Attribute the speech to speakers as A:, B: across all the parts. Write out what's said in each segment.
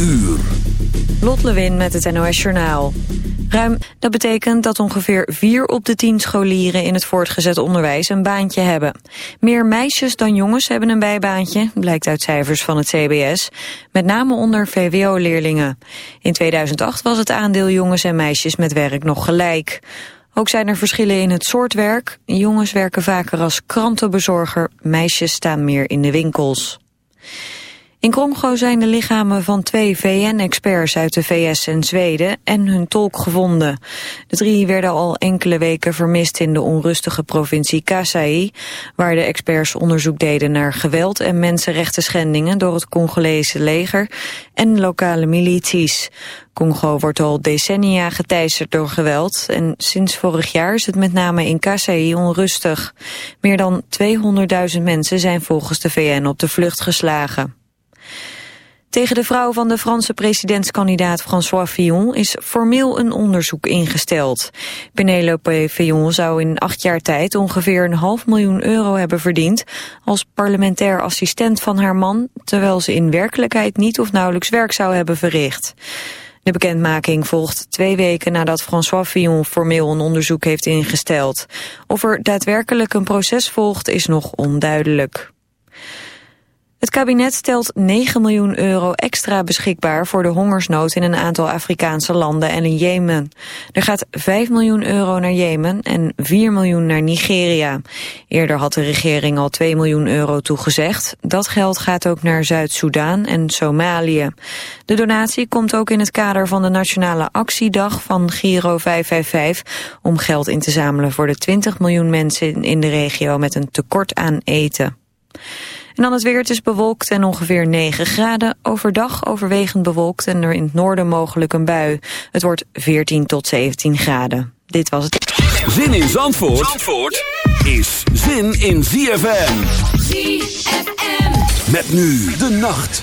A: uur.
B: Lewin met het NOS Journaal. Ruim, dat betekent dat ongeveer vier op de tien scholieren in het voortgezet onderwijs een baantje hebben. Meer meisjes dan jongens hebben een bijbaantje, blijkt uit cijfers van het CBS, met name onder VWO-leerlingen. In 2008 was het aandeel jongens en meisjes met werk nog gelijk. Ook zijn er verschillen in het soort werk. Jongens werken vaker als krantenbezorger, meisjes staan meer in de winkels. In Congo zijn de lichamen van twee VN-experts uit de VS en Zweden en hun tolk gevonden. De drie werden al enkele weken vermist in de onrustige provincie Kasai, waar de experts onderzoek deden naar geweld en mensenrechten schendingen door het Congolese leger en lokale milities. Congo wordt al decennia geteisterd door geweld en sinds vorig jaar is het met name in Kasai onrustig. Meer dan 200.000 mensen zijn volgens de VN op de vlucht geslagen. Tegen de vrouw van de Franse presidentskandidaat François Fillon is formeel een onderzoek ingesteld. Penelope Fillon zou in acht jaar tijd ongeveer een half miljoen euro hebben verdiend als parlementair assistent van haar man, terwijl ze in werkelijkheid niet of nauwelijks werk zou hebben verricht. De bekendmaking volgt twee weken nadat François Fillon formeel een onderzoek heeft ingesteld. Of er daadwerkelijk een proces volgt is nog onduidelijk. Het kabinet stelt 9 miljoen euro extra beschikbaar voor de hongersnood in een aantal Afrikaanse landen en in Jemen. Er gaat 5 miljoen euro naar Jemen en 4 miljoen naar Nigeria. Eerder had de regering al 2 miljoen euro toegezegd. Dat geld gaat ook naar Zuid-Soedan en Somalië. De donatie komt ook in het kader van de Nationale Actiedag van Giro 555 om geld in te zamelen voor de 20 miljoen mensen in de regio met een tekort aan eten. En dan het weer, het is bewolkt en ongeveer 9 graden. Overdag overwegend bewolkt en er in het noorden mogelijk een bui. Het wordt 14 tot 17 graden. Dit was het.
A: Zin in Zandvoort, Zandvoort is zin in ZFM. ZFM. Met nu de nacht.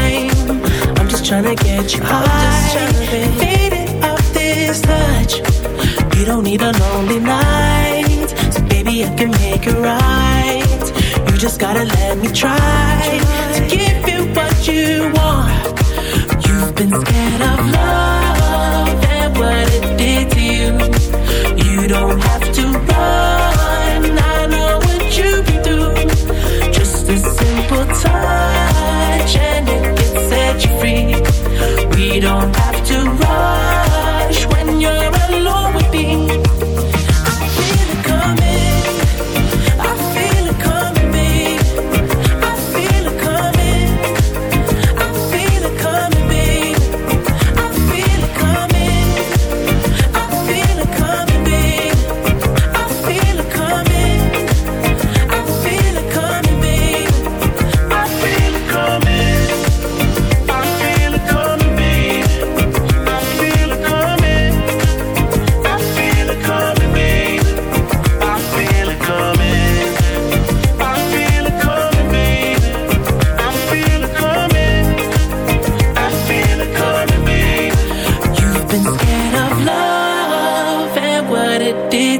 C: I'm just trying to get you high. Faded off this touch. You don't need a lonely night. So baby, I can make it right. You just gotta let me try to give you what you want. You've been scared of love and what it did to you. You don't have to run. I know what you've been through. Just a simple touch and it can set you free. We don't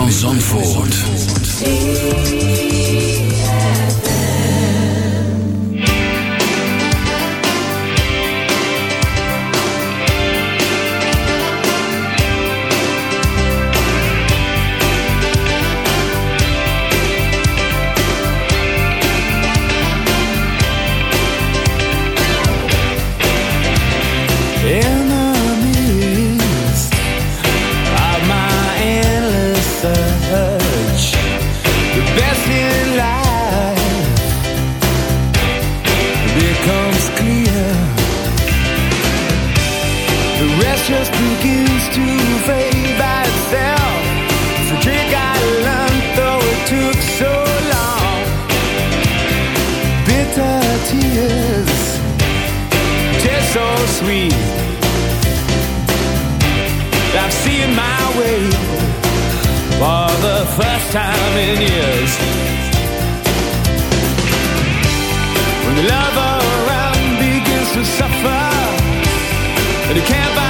D: van Zandvoort.
E: just begins to fade by itself. It's a trick I learned, though it took so long. Bitter tears, just so sweet. I've seen my way for the first time in years. When the love around begins to suffer, and you
A: can't buy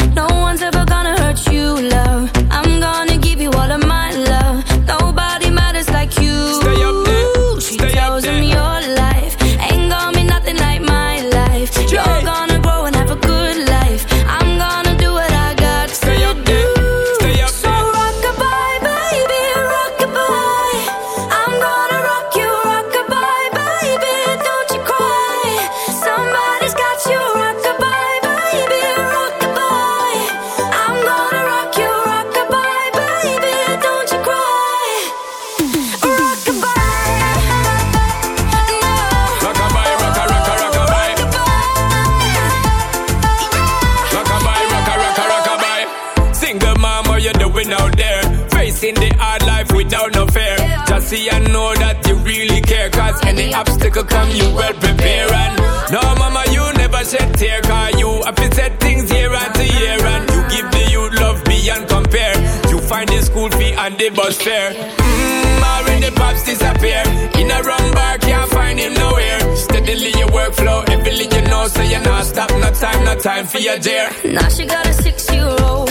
F: the bus fare. Mmm, already pops disappear. In a wrong bar, can't find him nowhere. Steadily your workflow, everything you know, so you're not stop. No time, no time for your dear.
G: Now she got a six-year-old trying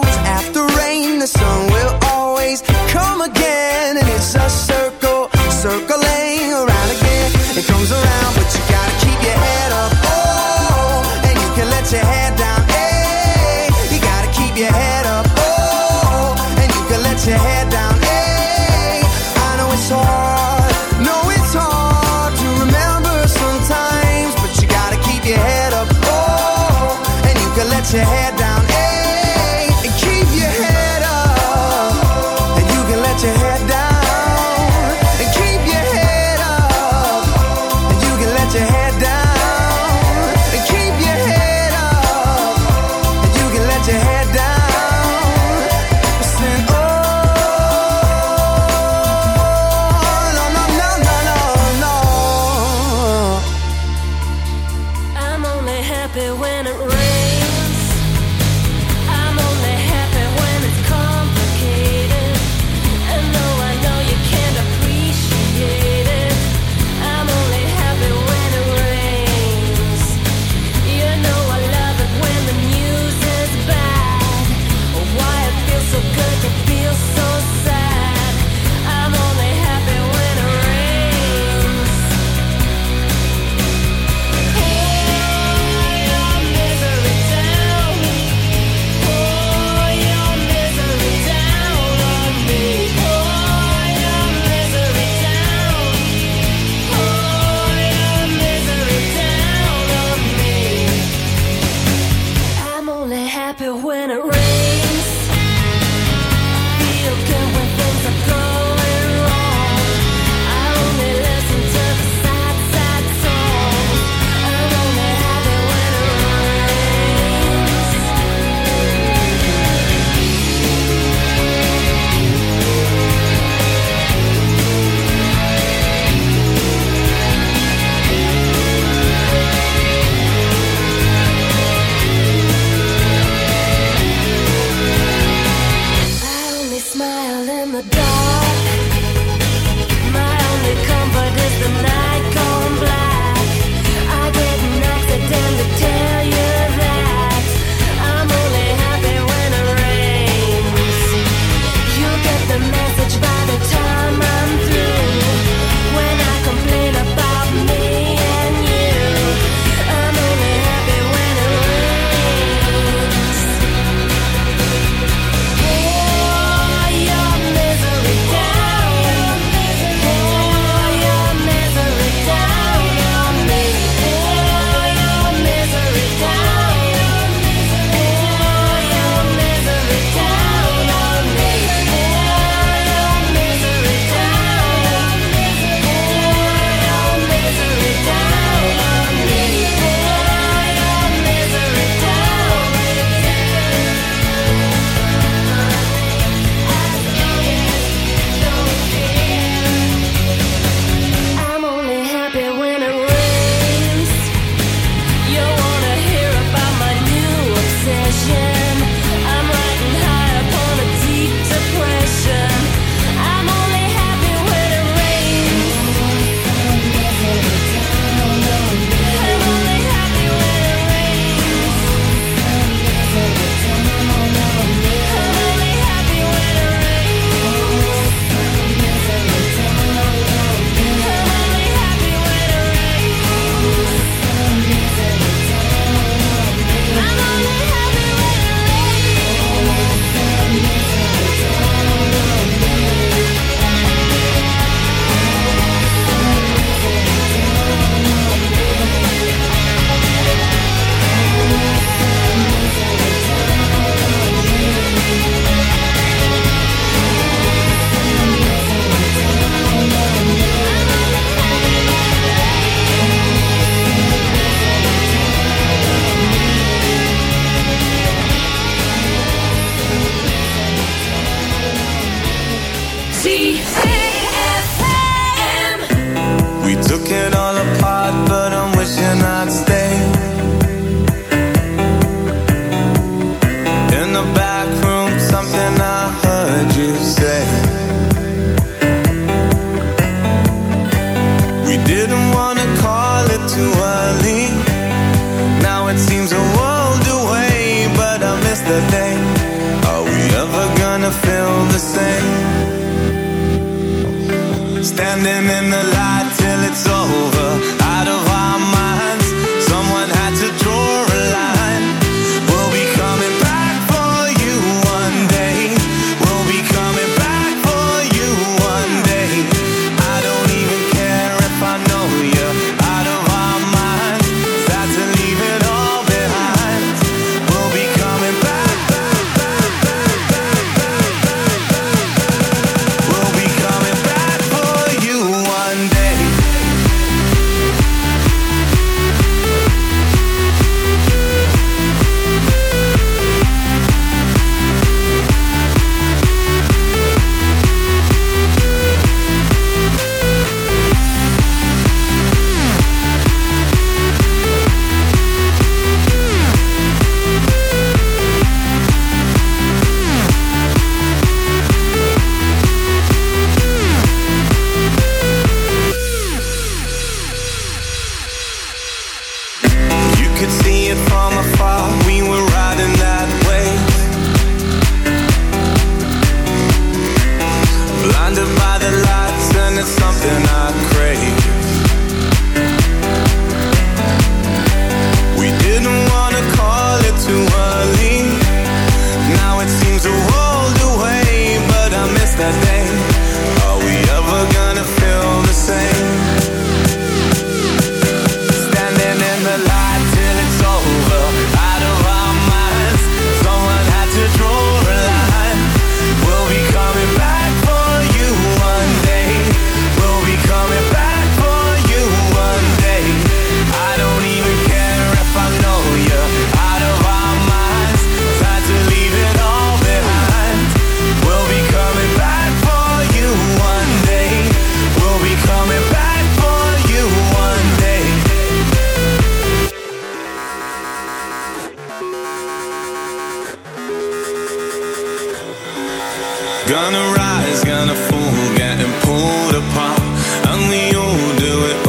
D: Gonna rise, gonna fall, getting pulled apart. And we all do it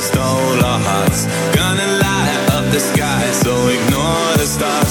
D: stole our hearts. Gonna light up the sky, so ignore the stars.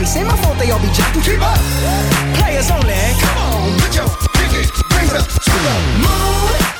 H: Face. Ain't my fault they all be jocking. Keep up. Players only. Come on, put your pinky rings up to the moon.